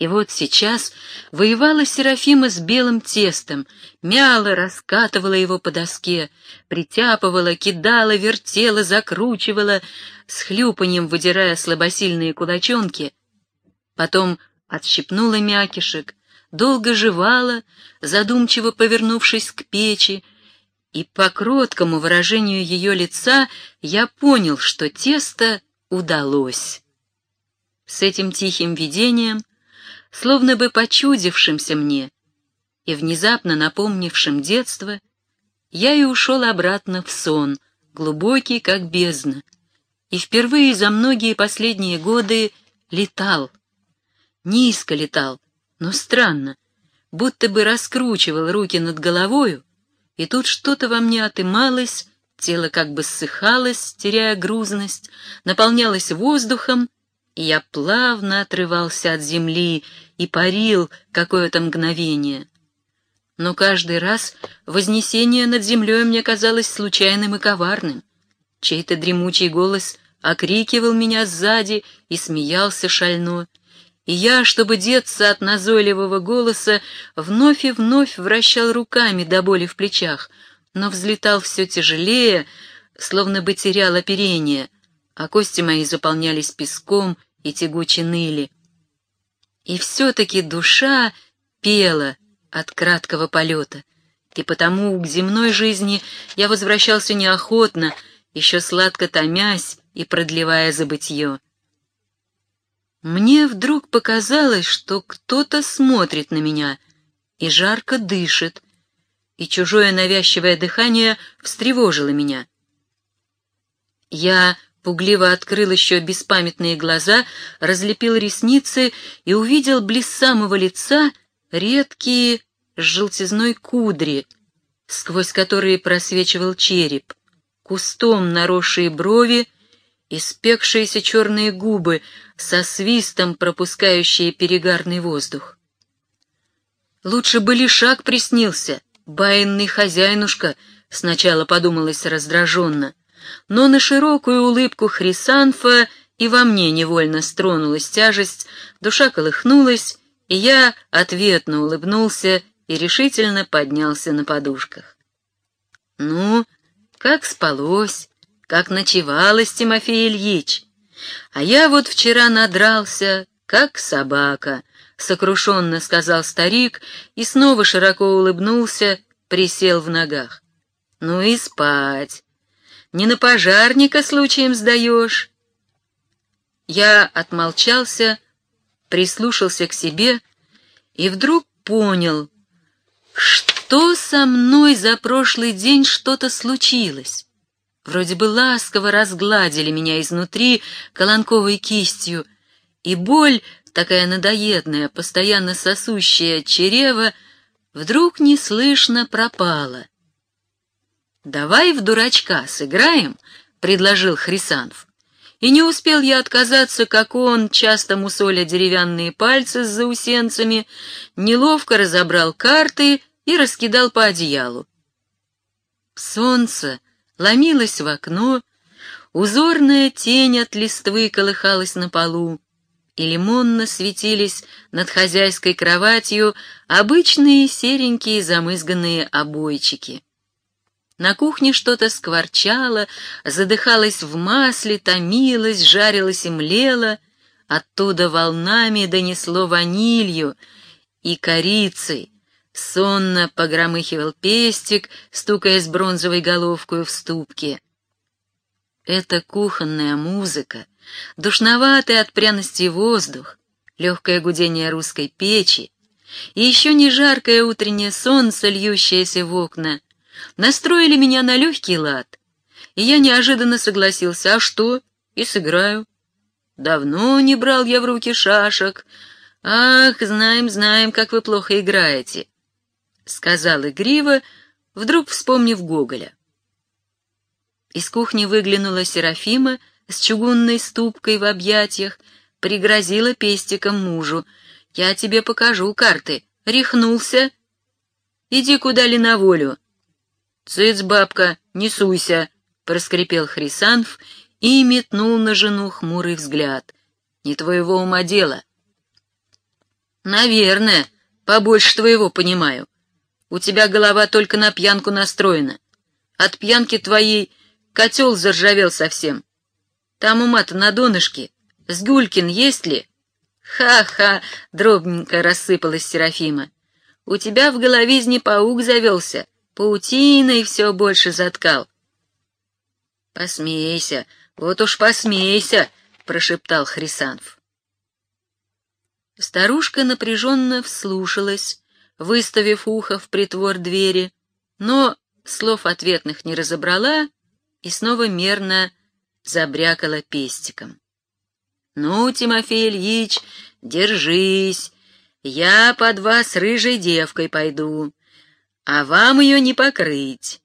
И вот сейчас воевала Серафима с белым тестом, мяла, раскатывала его по доске, притяпывала, кидала, вертела, закручивала, с хлюпаньем выдирая слабосильные кулачонки. Потом отщипнула мякишек, долго жевала, задумчиво повернувшись к печи, и по кроткому выражению ее лица я понял, что тесто удалось. С этим тихим видением словно бы почудившимся мне и внезапно напомнившим детство, я и ушел обратно в сон, глубокий, как бездна, и впервые за многие последние годы летал. Низко летал, но странно, будто бы раскручивал руки над головою, и тут что-то во мне отымалось, тело как бы ссыхалось, теряя грузность, наполнялось воздухом, я плавно отрывался от земли и парил какое-то мгновение. Но каждый раз вознесение над землей мне казалось случайным и коварным. Чей-то дремучий голос окрикивал меня сзади и смеялся шально, и я, чтобы деться от назойливого голоса, вновь и вновь вращал руками до боли в плечах, но взлетал все тяжелее, словно бы терял оперение — а кости мои заполнялись песком и тягуче ныли. И все-таки душа пела от краткого полета, и потому к земной жизни я возвращался неохотно, еще сладко томясь и продлевая забытье. Мне вдруг показалось, что кто-то смотрит на меня и жарко дышит, и чужое навязчивое дыхание встревожило меня. Я Пугливо открыл еще беспамятные глаза, разлепил ресницы и увидел близ самого лица редкие с желтизной кудри, сквозь которые просвечивал череп, кустом наросшие брови, испекшиеся черные губы со свистом, пропускающие перегарный воздух. Лучше бы лишак приснился, баинный хозяинушка, сначала подумалось раздраженно но на широкую улыбку Хрисанфа и во мне невольно стронулась тяжесть, душа колыхнулась, и я ответно улыбнулся и решительно поднялся на подушках. «Ну, как спалось, как ночевалось, Тимофей Ильич? А я вот вчера надрался, как собака», — сокрушенно сказал старик и снова широко улыбнулся, присел в ногах. «Ну и спать. Не на пожарника случаем сдаешь?» Я отмолчался, прислушался к себе и вдруг понял, что со мной за прошлый день что-то случилось. Вроде бы ласково разгладили меня изнутри колонковой кистью, и боль, такая надоедная, постоянно сосущая чрево, вдруг неслышно пропала. «Давай в дурачка сыграем», — предложил Хрисанов. И не успел я отказаться, как он, часто мусоля деревянные пальцы с заусенцами, неловко разобрал карты и раскидал по одеялу. Солнце ломилось в окно, узорная тень от листвы колыхалась на полу, и лимонно светились над хозяйской кроватью обычные серенькие замызганные обойчики. На кухне что-то скворчало, задыхалось в масле, томилось, жарилось и млело. Оттуда волнами донесло ванилью и корицей. Сонно погромыхивал пестик, стукая с бронзовой головкой в ступке. Это кухонная музыка, душноватый от пряности воздух, легкое гудение русской печи и еще не жаркое утреннее солнце, льющееся в окна — настроили меня на легкий лад, и я неожиданно согласился, а что, и сыграю. Давно не брал я в руки шашек. Ах, знаем, знаем, как вы плохо играете, — сказал игриво, вдруг вспомнив Гоголя. Из кухни выглянула Серафима с чугунной ступкой в объятиях, пригрозила пестиком мужу. «Я тебе покажу карты. Рехнулся? Иди куда ли на волю. «Цыц, бабка, не суйся!» — проскрипел Хрисанф и метнул на жену хмурый взгляд. «Не твоего ума дело!» Наверное, побольше твоего понимаю. У тебя голова только на пьянку настроена. От пьянки твоей котел заржавел совсем. Там ума-то на донышке. Сгулькин есть ли? Ха-ха, дробненько рассыпалась Серафима. У тебя в головизне паук завелся, паутиной все больше заткал. Посмейся, вот уж посмейся, прошептал Хрисанф. Старушка напряженно вслушалась, выставив ухо в притвор двери, но слов ответных не разобрала и снова мерно забрякала пестиком. «Ну, Тимофей Ильич, держись, я под вас рыжей девкой пойду, а вам ее не покрыть.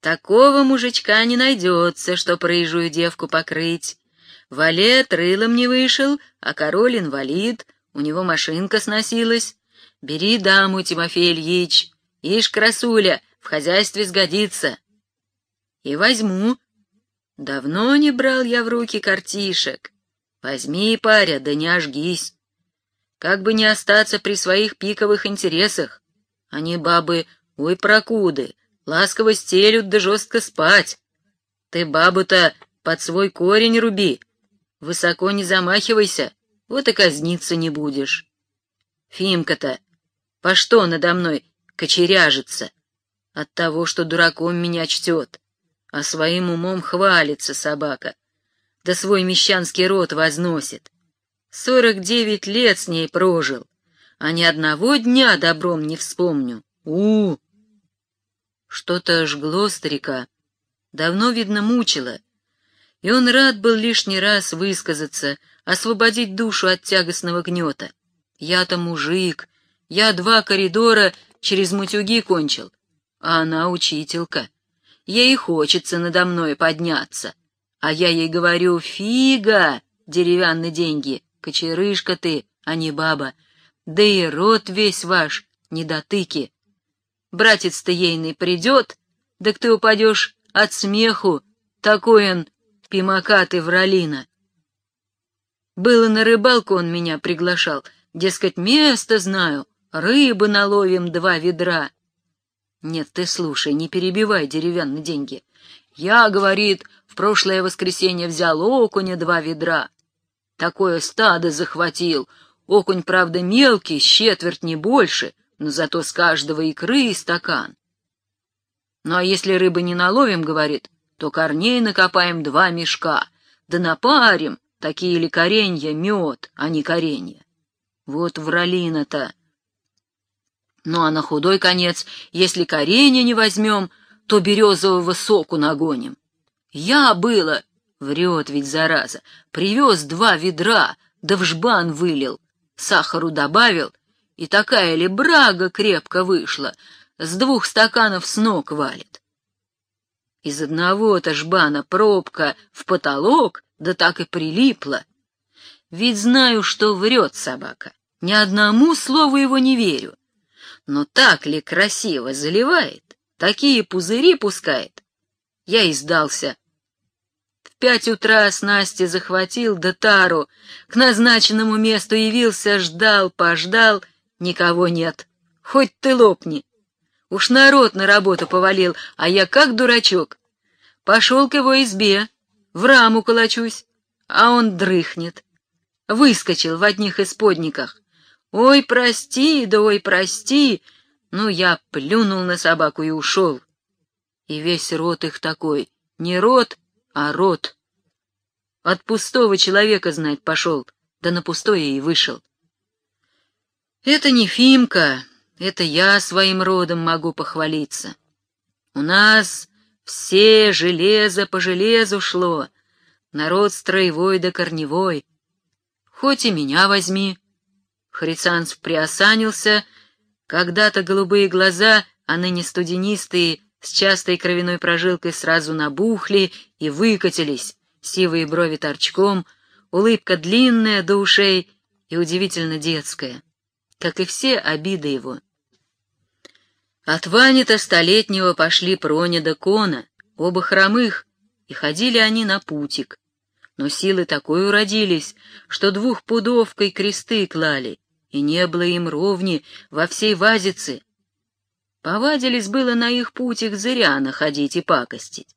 Такого мужичка не найдется, что рыжую девку покрыть. Валет рылом не вышел, а король инвалид, у него машинка сносилась. Бери даму, Тимофей Ильич, ишь, красуля, в хозяйстве сгодится. И возьму. Давно не брал я в руки картишек. Возьми, паря, да не ожгись. Как бы не остаться при своих пиковых интересах. Они, бабы, ой, прокуды, ласково стелют да жестко спать. Ты бабу-то под свой корень руби, высоко не замахивайся, вот и казниться не будешь. Фимка-то, по что надо мной кочеряжится? От того, что дураком меня чтет, а своим умом хвалится собака, да свой мещанский род возносит. Сорок девять лет с ней прожил, а ни одного дня добром не вспомню. у. Что-то жгло старика, давно, видно, мучило, и он рад был лишний раз высказаться, освободить душу от тягостного гнета. Я-то мужик, я два коридора через мутюги кончил, а она учителька. Ей хочется надо мной подняться, а я ей говорю, фига, деревянные деньги, кочерышка ты, а не баба, да и рот весь ваш, недотыки. Братец-то ейный придет, так ты упадешь от смеху, такой он пимакатый вралина. Было на рыбалку он меня приглашал, дескать, место знаю, рыбы наловим два ведра. Нет, ты слушай, не перебивай деревянные деньги. Я, говорит, в прошлое воскресенье взял окуня два ведра. Такое стадо захватил. Окунь, правда, мелкий, четверть не больше, но зато с каждого икры и стакан. Ну а если рыбы не наловим, говорит, то корней накопаем два мешка, да напарим, такие ли коренья, мед, а не коренья. Вот вралина-то. Ну а на худой конец, если коренья не возьмем, то березового соку нагоним. Я было, врет ведь зараза, привез два ведра, да в жбан вылил, сахару добавил, и такая ли брага крепко вышла, с двух стаканов с ног валит. Из одного-то жбана пробка в потолок, да так и прилипла. Ведь знаю, что врет собака, ни одному слову его не верю. Но так ли красиво заливает, такие пузыри пускает? Я и сдался. В пять утра с Настей захватил да тару, к назначенному месту явился, ждал, пождал, никого нет. Хоть ты лопни. Уж народ на работу повалил, а я как дурачок. Пошел к его избе, в раму колочусь, а он дрыхнет. Выскочил в одних исподниках. «Ой, прости, да ой, прости!» Ну, я плюнул на собаку и ушел. И весь рот их такой, не рот, а рот. От пустого человека, знать, пошел, да на пустое и вышел. Это не Фимка, это я своим родом могу похвалиться. У нас все железо по железу шло, народ строевой да корневой. Хоть и меня возьми. Хрицанцев приосанился, когда-то голубые глаза, а ныне студенистые, с частой кровяной прожилкой сразу набухли и выкатились, сивые брови торчком, улыбка длинная до ушей и удивительно детская, как и все обиды его. От Вани-то столетнего пошли Проня да Кона, оба хромых, и ходили они на путик. но силы такой уродились, что двухпудовкой кресты клали, и не было им ровни во всей вазице. Повадились было на их путях зыря находить и пакостить.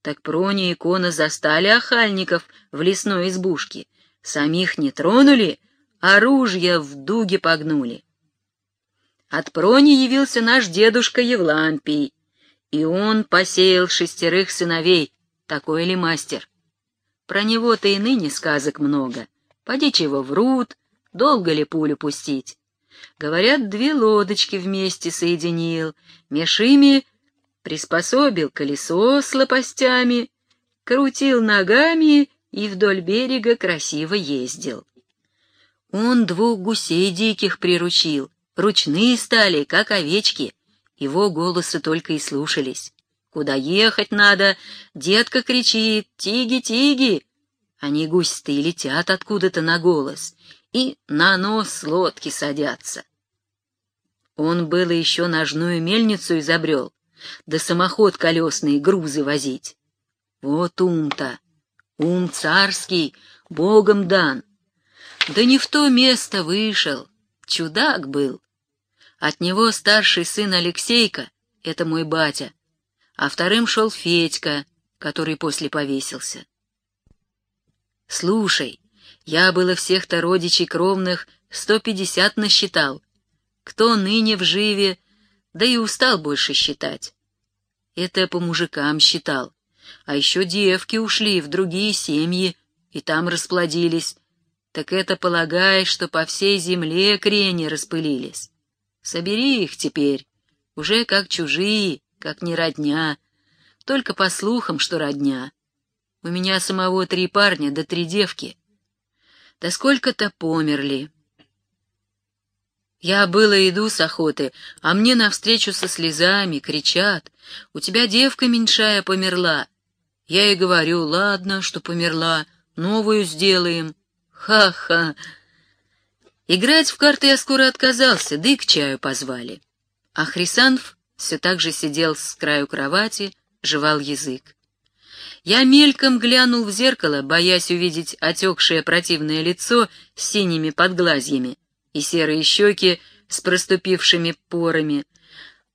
Так Прони и Кона застали охальников в лесной избушке, самих не тронули, оружие в дуге погнули. От Прони явился наш дедушка Евлампий, и он посеял шестерых сыновей, такой ли мастер. Про него-то и ныне сказок много. Поди чего врут, долго ли пулю пустить. Говорят, две лодочки вместе соединил, меж ими приспособил колесо с лопастями, крутил ногами и вдоль берега красиво ездил. Он двух гусей диких приручил, ручные стали, как овечки, его голосы только и слушались. Куда ехать надо? Детка кричит «Тиги, тиги!» Они гусь-то и летят откуда-то на голос, и на нос лодки садятся. Он было еще ножную мельницу изобрел, да самоход колесный грузы возить. Вот ум-то, ум царский, богом дан. Да не в то место вышел, чудак был. От него старший сын Алексейка, это мой батя, а вторым шел Федька, который после повесился. Слушай, я было всех-то родичей кровных сто пятьдесят насчитал. Кто ныне в живе, да и устал больше считать. Это по мужикам считал. А еще девки ушли в другие семьи и там расплодились. Так это полагай, что по всей земле крени распылились. Собери их теперь, уже как чужие, как не родня, только по слухам, что родня. У меня самого три парня да три девки. Да сколько-то померли. Я было иду с охоты, а мне навстречу со слезами кричат, «У тебя девка меньшая померла». Я и говорю, ладно, что померла, новую сделаем. Ха-ха! Играть в карты я скоро отказался, да и к чаю позвали. А Хрисанф все так же сидел с краю кровати, жевал язык. Я мельком глянул в зеркало, боясь увидеть отекшее противное лицо с синими подглазьями и серые щеки с проступившими порами.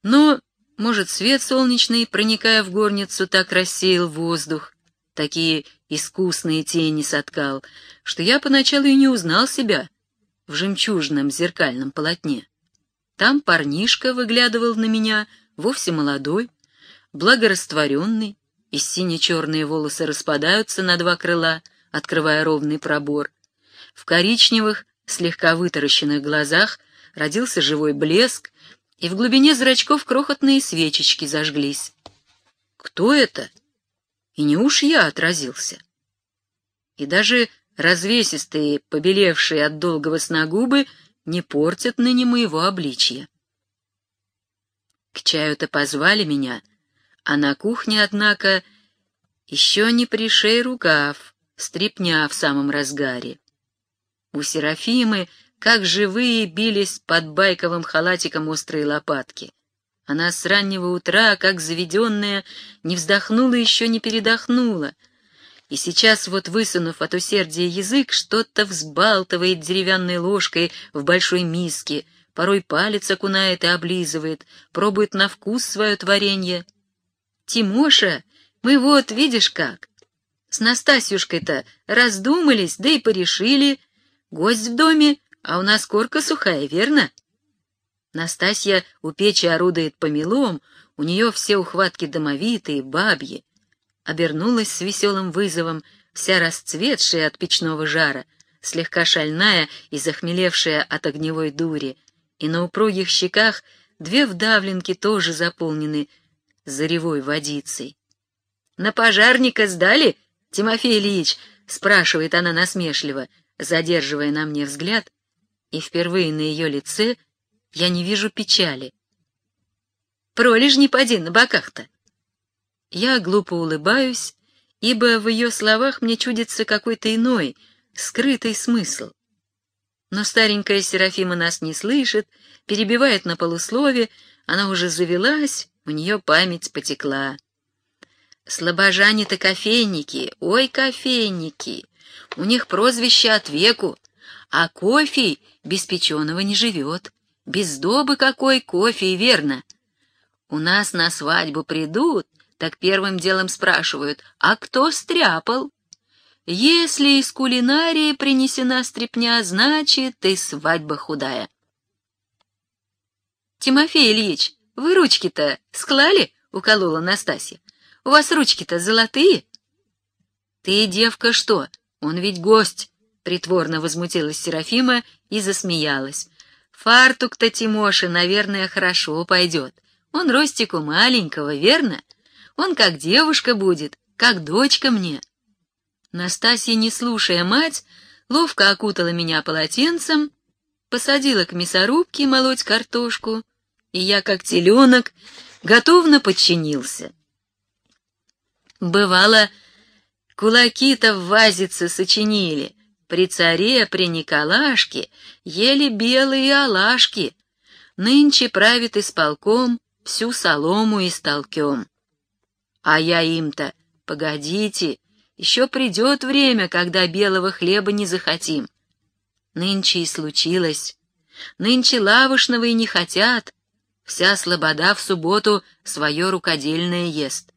Но, может, свет солнечный, проникая в горницу, так рассеял воздух, такие искусные тени соткал, что я поначалу и не узнал себя, в жемчужном зеркальном полотне. Там парнишка выглядывал на меня, вовсе молодой, благорастворенный, и сине-черные волосы распадаются на два крыла, открывая ровный пробор. В коричневых, слегка вытаращенных глазах родился живой блеск, и в глубине зрачков крохотные свечечки зажглись. Кто это? И не уж я отразился. И даже развесистые, побелевшие от долгого сна губы, не портят ныне моего обличья. К чаю-то позвали меня, а на кухне, однако, еще не пришей рукав, стрепня в самом разгаре. У Серафимы, как живые, бились под байковым халатиком острые лопатки. Она с раннего утра, как заведенная, не вздохнула еще не передохнула — и сейчас вот, высунув от усердия язык, что-то взбалтывает деревянной ложкой в большой миске, порой палец окунает и облизывает, пробует на вкус свое творение. «Тимоша, мы вот, видишь как, с Настасьюшкой-то раздумались, да и порешили. Гость в доме, а у нас корка сухая, верно?» Настасья у печи орудует помелом, у нее все ухватки домовитые, бабьи обернулась с веселым вызовом, вся расцветшая от печного жара, слегка шальная и захмелевшая от огневой дури, и на упругих щеках две вдавленки тоже заполнены заревой водицей. — На пожарника сдали, Тимофей Ильич? — спрашивает она насмешливо, задерживая на мне взгляд, и впервые на ее лице я не вижу печали. — Пролежни поди на боках-то. Я глупо улыбаюсь, ибо в ее словах мне чудится какой-то иной, скрытый смысл. Но старенькая Серафима нас не слышит, перебивает на полуслове, она уже завелась, у нее память потекла. Слобожане-то кофейники, ой, кофейники. У них прозвище от веку, а кофе без печеного не живет. Без добы какой кофе, верно? У нас на свадьбу придут, так первым делом спрашивают, а кто стряпал? Если из кулинарии принесена стряпня, значит, и свадьба худая. Тимофей Ильич, вы ручки-то склали? — уколола Настасья. У вас ручки-то золотые? Ты, девка, что? Он ведь гость, — притворно возмутилась Серафима и засмеялась. Фартук-то Тимоши, наверное, хорошо пойдет. Он ростику маленького, верно? Он как девушка будет, как дочка мне. Настасья, не слушая мать, ловко окутала меня полотенцем, посадила к мясорубке молоть картошку, и я, как теленок, готовно подчинился. Бывало, кулаки-то в вазице сочинили, при царе, при Николашке ели белые алашки, нынче правит исполком всю солому истолкем. А я им-то, погодите, еще придет время, когда белого хлеба не захотим. Нынче и случилось. Нынче лавошного и не хотят. Вся слобода в субботу свое рукодельное ест.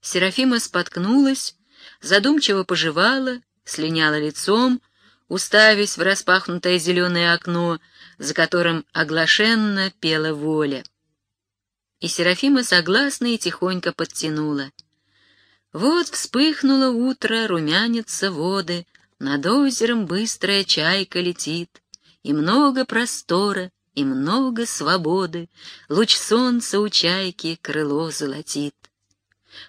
Серафима споткнулась, задумчиво пожевала, слиняла лицом, уставясь в распахнутое зеленое окно, за которым оглашенно пела воля. И Серафима согласно и тихонько подтянула. Вот вспыхнуло утро, румянятся воды, над озером быстрая чайка летит, и много простора, и много свободы, луч солнца у чайки крыло золотит.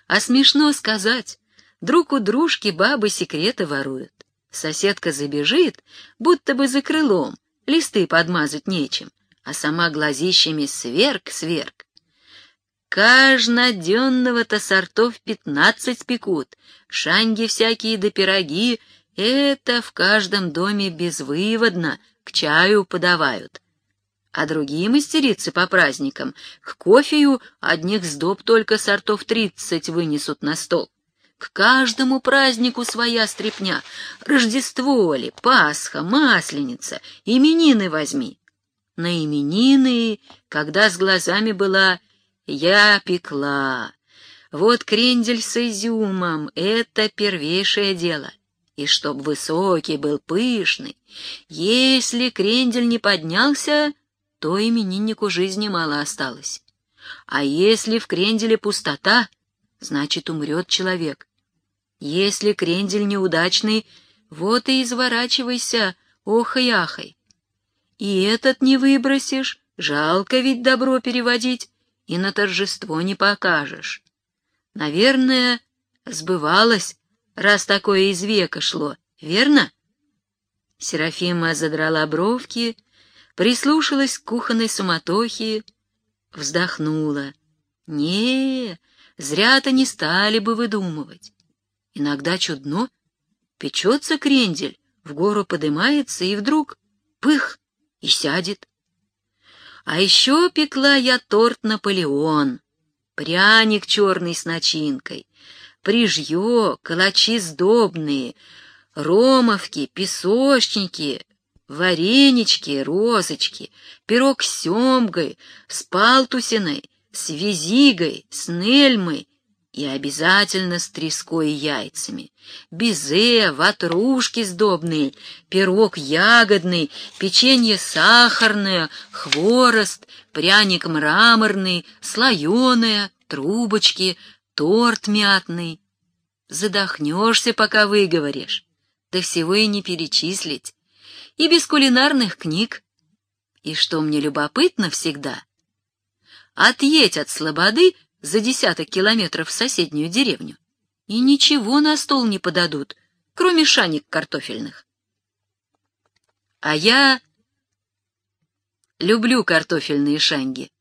А смешно сказать, друг у дружки бабы секреты воруют. Соседка забежит, будто бы за крылом, листы подмазать нечем, а сама глазищами сверк-сверк. Кажноденного-то сортов пятнадцать пекут, шанги всякие да пироги, это в каждом доме безвыводно, к чаю подавают. А другие мастерицы по праздникам к кофею одних сдоб только сортов тридцать вынесут на стол. К каждому празднику своя стрепня. Рождество ли, Пасха, Масленица, именины возьми. На именины, когда с глазами была я пекла. Вот крендель с изюмом — это первейшее дело. И чтоб высокий был пышный, если крендель не поднялся, то имениннику жизни мало осталось. А если в кренделе пустота, значит, умрет человек. Если крендель неудачный, вот и изворачивайся, охай-ахай. И этот не выбросишь, жалко ведь добро переводить и на торжество не покажешь. Наверное, сбывалось, раз такое из века шло, верно? Серафима задрала бровки, прислушалась к кухонной суматохе, вздохнула. Не, зря-то не стали бы выдумывать. Иногда чудно, печется крендель, в гору подымается и вдруг пых и сядет. А еще пекла я торт Наполеон, пряник черный с начинкой, прижье, калачи сдобные, ромовки, песочники, варенички, розочки, пирог с семгой, с палтусиной, с визигой, с нельмой и обязательно с треской и яйцами. Безе, ватрушки сдобные, пирог ягодный, печенье сахарное, хворост, пряник мраморный, слоеное, трубочки, торт мятный. Задохнешься, пока выговоришь. Да всего и не перечислить. И без кулинарных книг. И что мне любопытно всегда, отъедь от слободы за десяток километров в соседнюю деревню, и ничего на стол не подадут, кроме шаник картофельных. А я люблю картофельные шанги.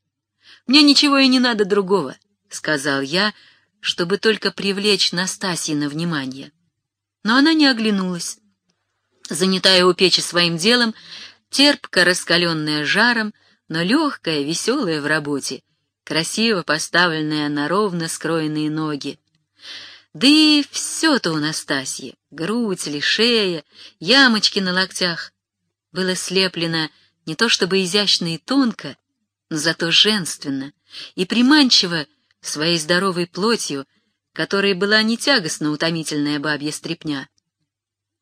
Мне ничего и не надо другого, — сказал я, чтобы только привлечь Настасьи на внимание. Но она не оглянулась. Занятая у печи своим делом, терпко раскаленная жаром, но легкая, веселая в работе, красиво поставленная на ровно скроенные ноги. Да и все-то у Настасьи, грудь или шея, ямочки на локтях, было слеплено не то чтобы изящно и тонко, но зато женственно и приманчиво своей здоровой плотью, которой была не тягостно утомительная бабья стрепня.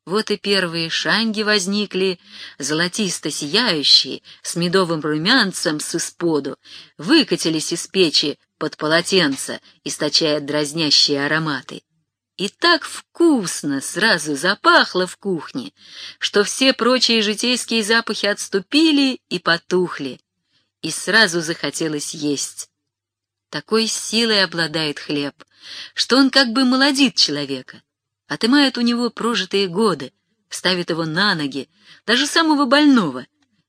Вот и первые шанги возникли, золотисто сияющие, с медовым румянцем с исподу, выкатились из печи под полотенце, источая дразнящие ароматы. И так вкусно сразу запахло в кухне, что все прочие житейские запахи отступили и потухли, и сразу захотелось есть. Такой силой обладает хлеб, что он как бы молодит человека, отымает у него прожитые годы, ставит его на ноги, даже самого больного,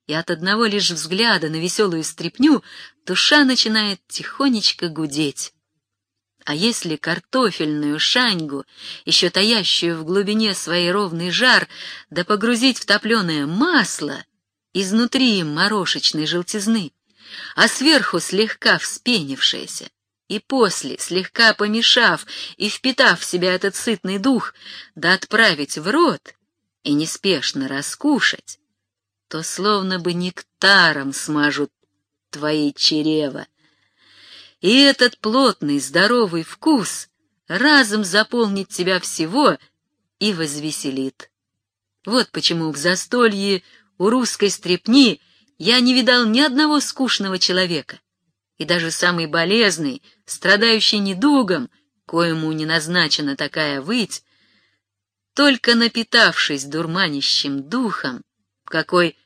и от одного лишь взгляда на веселую стряпню душа начинает тихонечко гудеть. А если картофельную шаньгу, еще таящую в глубине своей ровный жар, да погрузить в топленое масло, изнутри морошечной желтизны, а сверху слегка вспенившееся, и после, слегка помешав и впитав в себя этот сытный дух, да отправить в рот и неспешно раскушать, то словно бы нектаром смажут твои чрева. И этот плотный, здоровый вкус разом заполнит тебя всего и возвеселит. Вот почему в застолье у русской стрепни я не видал ни одного скучного человека и даже самый болезный, страдающий недугом, коему не назначена такая выть, только напитавшись дурманящим духом, какой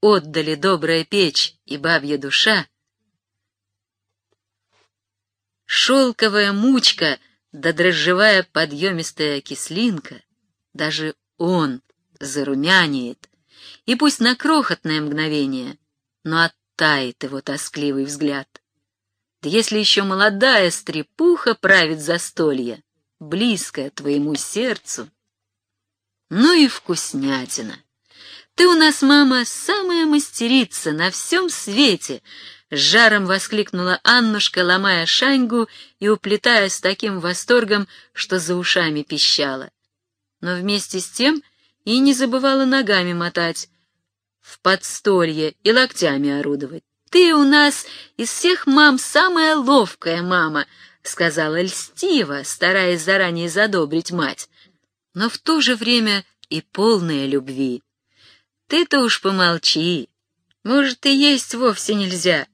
отдали добрая печь и бабья душа, шелковая мучка да дрожжевая подъемистая кислинка, даже он зарумянеет, и пусть на крохотное мгновение, но оттает его тоскливый взгляд. Если еще молодая стрепуха правит застолье, близкая твоему сердцу. Ну и вкуснятина. Ты у нас, мама, самая мастерица на всем свете, с жаром воскликнула Аннушка, ломая шаньгу и уплетая с таким восторгом, что за ушами пищала. Но вместе с тем и не забывала ногами мотать в подстолье и локтями орудовать. «Ты у нас из всех мам самая ловкая мама», — сказала льстиво, стараясь заранее задобрить мать, но в то же время и полная любви. «Ты-то уж помолчи, может, и есть вовсе нельзя».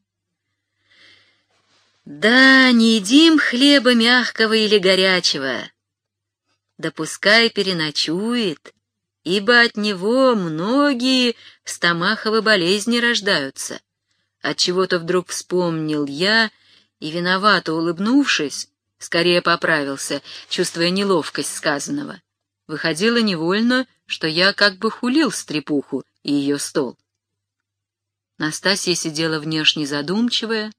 «Да, не едим хлеба мягкого или горячего. Да пускай переночует, ибо от него многие стомаховы болезни рождаются». От чего то вдруг вспомнил я и, виновато улыбнувшись, скорее поправился, чувствуя неловкость сказанного. Выходило невольно, что я как бы хулил стрепуху и ее стол. Настасья сидела внешне задумчивая,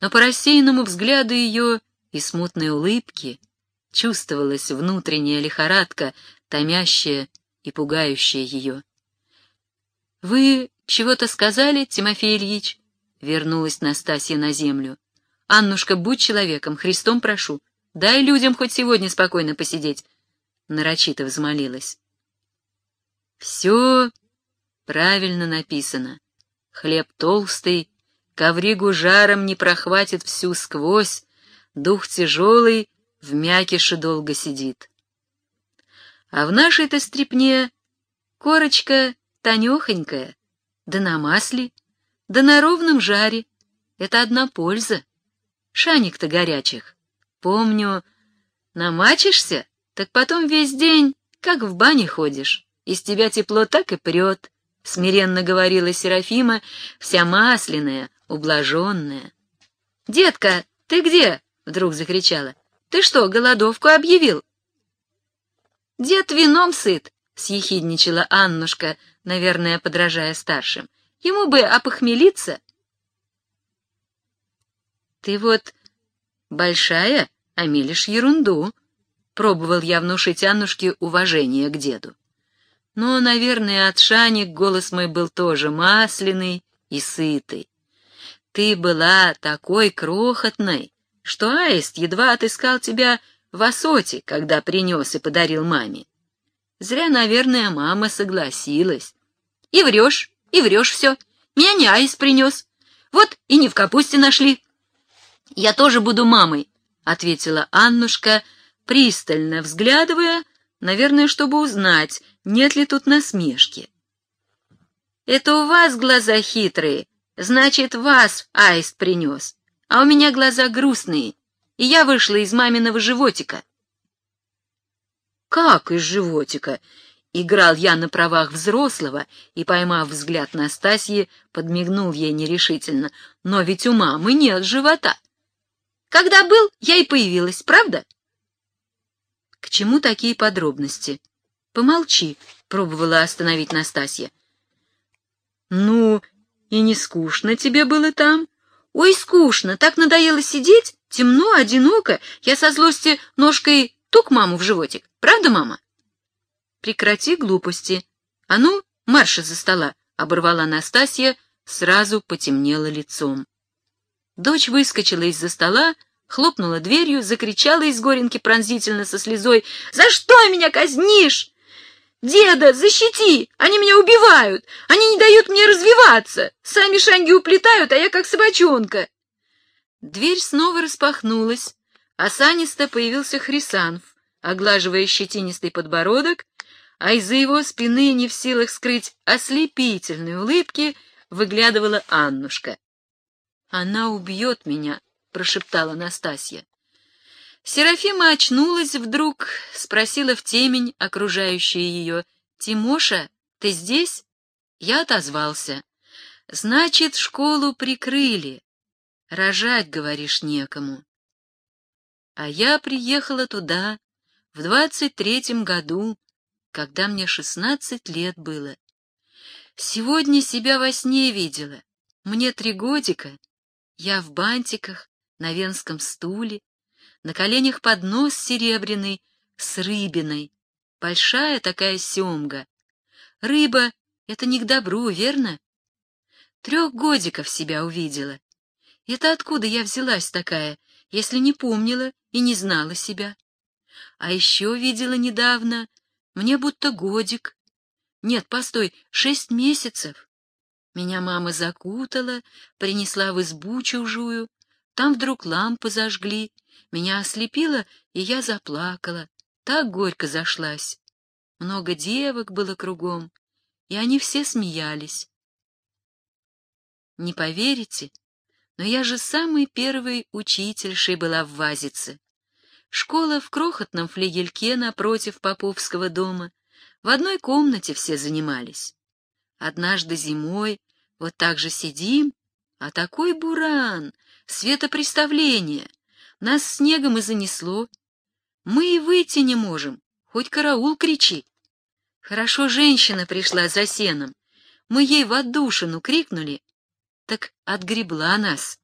но по рассеянному взгляду ее и смутной улыбке чувствовалась внутренняя лихорадка, томящая и пугающая ее. — Вы чего-то сказали, Тимофей Ильич? Вернулась Настасья на землю. «Аннушка, будь человеком, Христом прошу. Дай людям хоть сегодня спокойно посидеть». Нарочито взмолилась. «Все правильно написано. Хлеб толстый, ковригу жаром не прохватит всю сквозь, дух тяжелый, в мякише долго сидит. А в нашей-то стрепне корочка тонехонькая, да на масле, да на ровном жаре. Это одна польза. Шаник-то горячих. Помню, намачишься, так потом весь день, как в бане ходишь. Из тебя тепло так и прет, — смиренно говорила Серафима, вся масляная, ублаженная. — Детка, ты где? — вдруг закричала. — Ты что, голодовку объявил? — Дед вином сыт, — съехидничала Аннушка, наверное, подражая старшим. Ему бы опохмелиться. Ты вот большая, а мелешь ерунду. Пробовал я внушить Аннушке уважение к деду. Но, наверное, от Шани голос мой был тоже масляный и сытый. Ты была такой крохотной, что аист едва отыскал тебя в осоте, когда принес и подарил маме. Зря, наверное, мама согласилась. И врешь, и врешь все. Меня не аист принес. Вот и не в капусте нашли. Я тоже буду мамой, — ответила Аннушка, пристально взглядывая, наверное, чтобы узнать, нет ли тут насмешки. «Это у вас глаза хитрые, значит, вас аист принес, а у меня глаза грустные, и я вышла из маминого животика». «Как из животика?» Играл я на правах взрослого и, поймав взгляд Настасьи, подмигнул ей нерешительно. «Но ведь у мамы нет живота!» «Когда был, я и появилась, правда?» «К чему такие подробности?» «Помолчи», — пробовала остановить Настасья. «Ну, и не скучно тебе было там?» «Ой, скучно, так надоело сидеть, темно, одиноко. Я со злости ножкой тук маму в животик. Правда, мама?» «Прекрати глупости. А ну, марш из-за стола!» — оборвала Настасья, сразу потемнело лицом. Дочь выскочила из-за стола, хлопнула дверью, закричала из горенки пронзительно со слезой. «За что меня казнишь? «Деда, защити! Они меня убивают! Они не дают мне развиваться! Сами шанги уплетают, а я как собачонка!» Дверь снова распахнулась, а санисто появился Хрисанф, оглаживая щетинистый подбородок, а из-за его спины, не в силах скрыть ослепительной улыбки, выглядывала Аннушка. «Она убьет меня», — прошептала Настасья. Серафима очнулась вдруг, спросила в темень, окружающую ее. «Тимоша, ты здесь?» Я отозвался. «Значит, школу прикрыли. Рожать, говоришь, некому». А я приехала туда в двадцать третьем году, когда мне шестнадцать лет было. Сегодня себя во сне видела. Мне три годика. Я в бантиках, на венском стуле, на коленях поднос серебряный с рыбиной, большая такая семга. Рыба — это не к добру, верно? Трех годиков себя увидела. Это откуда я взялась такая, если не помнила и не знала себя? А еще видела недавно, мне будто годик. Нет, постой, шесть месяцев. Меня мама закутала, принесла в избу чужую, там вдруг лампы зажгли, меня ослепило, и я заплакала. Так горько зашлась. Много девок было кругом, и они все смеялись. Не поверите, но я же самый первый учительшей была в Вазице. Школа в крохотном флигельке напротив Поповского дома. В одной комнате все занимались. Однажды зимой вот так же сидим, а такой буран, светопреставление — нас снегом и занесло. Мы и выйти не можем, хоть караул кричи. Хорошо женщина пришла за сеном. Мы ей в отдушину крикнули, так отгребла нас.